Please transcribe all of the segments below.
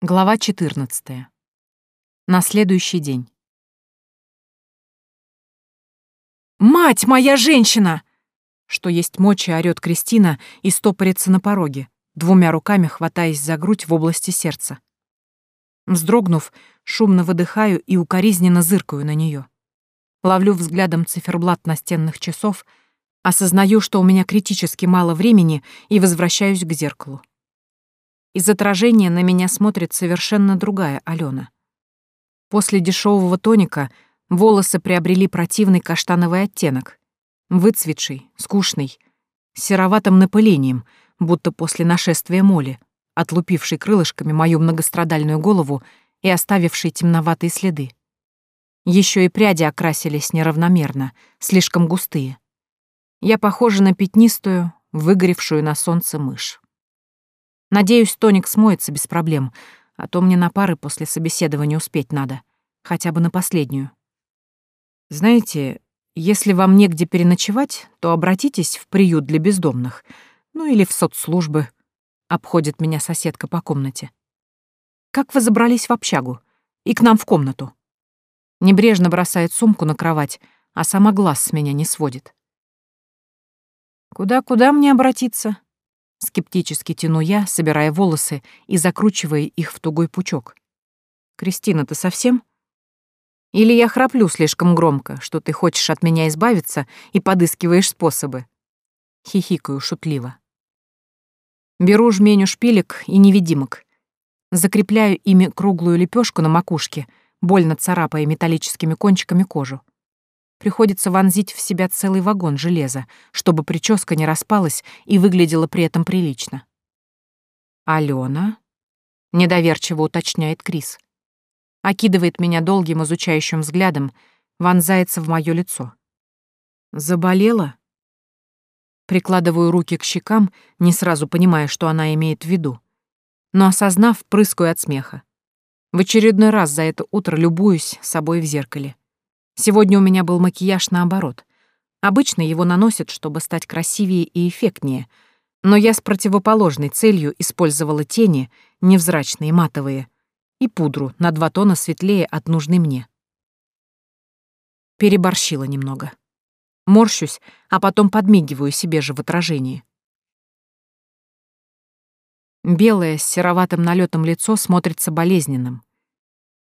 Глава 14. На следующий день. «Мать моя женщина!» Что есть мочи, орёт Кристина и стопорится на пороге, двумя руками хватаясь за грудь в области сердца. Вздрогнув, шумно выдыхаю и укоризненно зыркаю на неё. Ловлю взглядом циферблат настенных часов, осознаю, что у меня критически мало времени и возвращаюсь к зеркалу. Из отражения на меня смотрит совершенно другая Алена. После дешевого тоника волосы приобрели противный каштановый оттенок. Выцветший, скучный, с сероватым напылением, будто после нашествия моли, отлупивший крылышками мою многострадальную голову и оставивший темноватые следы. Еще и пряди окрасились неравномерно, слишком густые. Я похожа на пятнистую, выгоревшую на солнце мышь. Надеюсь, тоник смоется без проблем, а то мне на пары после собеседования успеть надо. Хотя бы на последнюю. Знаете, если вам негде переночевать, то обратитесь в приют для бездомных. Ну или в соцслужбы. Обходит меня соседка по комнате. Как вы забрались в общагу? И к нам в комнату? Небрежно бросает сумку на кровать, а сама глаз с меня не сводит. Куда-куда мне обратиться? Скептически тяну я, собирая волосы и закручивая их в тугой пучок. «Кристина, ты совсем? Или я храплю слишком громко, что ты хочешь от меня избавиться и подыскиваешь способы?» Хихикаю шутливо. Беру жменю шпилек и невидимок. Закрепляю ими круглую лепешку на макушке, больно царапая металлическими кончиками кожу. Приходится вонзить в себя целый вагон железа, чтобы прическа не распалась и выглядела при этом прилично. «Алена?» — недоверчиво уточняет Крис. Окидывает меня долгим изучающим взглядом, вонзается в моё лицо. «Заболела?» Прикладываю руки к щекам, не сразу понимая, что она имеет в виду. Но осознав, прыскаю от смеха. В очередной раз за это утро любуюсь собой в зеркале. Сегодня у меня был макияж наоборот. Обычно его наносят, чтобы стать красивее и эффектнее, но я с противоположной целью использовала тени, невзрачные, матовые, и пудру на два тона светлее от нужной мне. Переборщила немного. Морщусь, а потом подмигиваю себе же в отражении. Белое с сероватым налетом лицо смотрится болезненным.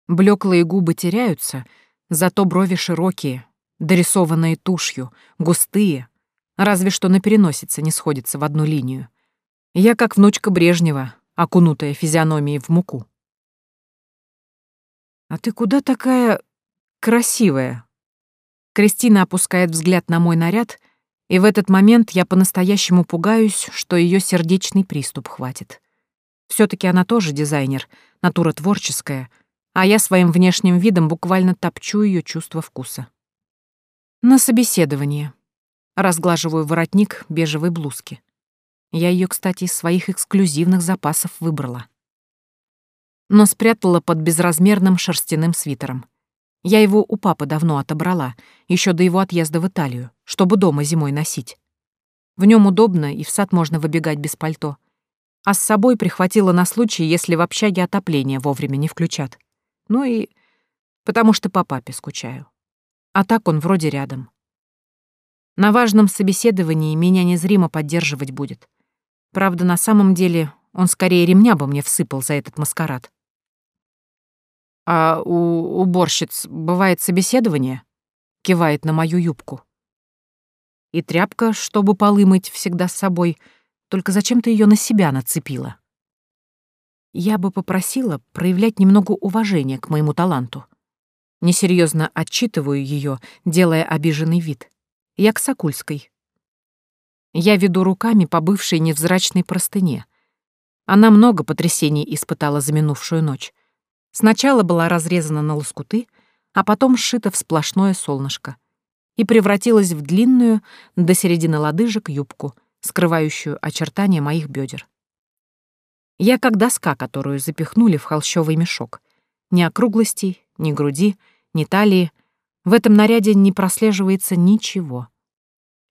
Блеклые губы теряются — Зато брови широкие, дорисованные тушью, густые, разве что на переносице не сходятся в одну линию. Я как внучка Брежнева, окунутая физиономией в муку. «А ты куда такая красивая?» Кристина опускает взгляд на мой наряд, и в этот момент я по-настоящему пугаюсь, что ее сердечный приступ хватит. все таки она тоже дизайнер, натура творческая — а я своим внешним видом буквально топчу ее чувство вкуса. На собеседование. Разглаживаю воротник бежевой блузки. Я ее, кстати, из своих эксклюзивных запасов выбрала. Но спрятала под безразмерным шерстяным свитером. Я его у папы давно отобрала, еще до его отъезда в Италию, чтобы дома зимой носить. В нем удобно, и в сад можно выбегать без пальто. А с собой прихватила на случай, если в общаге отопление вовремя не включат. Ну и потому что по папе скучаю. А так он вроде рядом. На важном собеседовании меня незримо поддерживать будет. Правда, на самом деле он скорее ремня бы мне всыпал за этот маскарад. «А у уборщиц бывает собеседование?» — кивает на мою юбку. «И тряпка, чтобы полы мыть всегда с собой, только зачем ты ее на себя нацепила?» Я бы попросила проявлять немного уважения к моему таланту. Несерьезно отчитываю ее, делая обиженный вид. Я к Сокульской. Я веду руками по бывшей невзрачной простыне. Она много потрясений испытала за минувшую ночь. Сначала была разрезана на лоскуты, а потом сшита в сплошное солнышко и превратилась в длинную до середины лодыжек юбку, скрывающую очертания моих бедер. Я как доска, которую запихнули в холщовый мешок. Ни округлостей, ни груди, ни талии. В этом наряде не прослеживается ничего.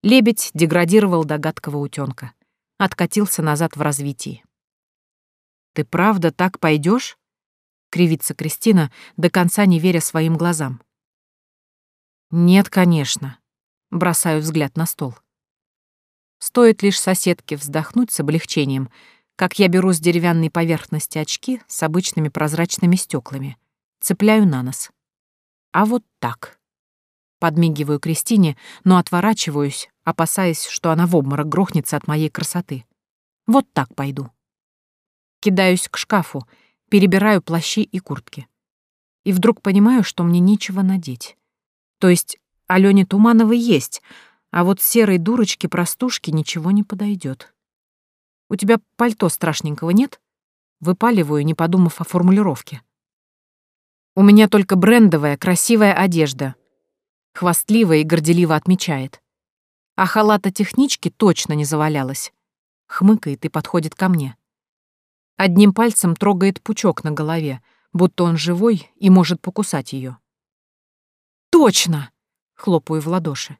Лебедь деградировал до гадкого утёнка. Откатился назад в развитии. «Ты правда так пойдёшь? — кривится Кристина, до конца не веря своим глазам. «Нет, конечно», — бросаю взгляд на стол. Стоит лишь соседке вздохнуть с облегчением, как я беру с деревянной поверхности очки с обычными прозрачными стеклами, цепляю на нос. А вот так. Подмигиваю Кристине, но отворачиваюсь, опасаясь, что она в обморок грохнется от моей красоты. Вот так пойду. Кидаюсь к шкафу, перебираю плащи и куртки. И вдруг понимаю, что мне нечего надеть. То есть Алёне Тумановой есть, а вот серой дурочке-простушке ничего не подойдет. У тебя пальто страшненького нет? Выпаливаю, не подумав о формулировке. У меня только брендовая, красивая одежда. Хвастливо и горделиво отмечает. А халата технички точно не завалялась. Хмыкает и подходит ко мне. Одним пальцем трогает пучок на голове, будто он живой и может покусать ее. «Точно!» — хлопаю в ладоши.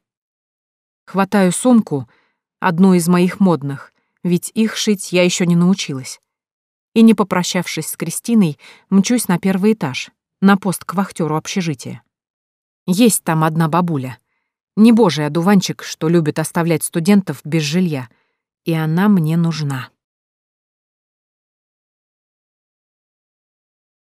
Хватаю сумку, одну из моих модных, ведь их шить я еще не научилась. И, не попрощавшись с Кристиной, мчусь на первый этаж, на пост к вахтеру общежития. Есть там одна бабуля. Не божий одуванчик, что любит оставлять студентов без жилья. И она мне нужна.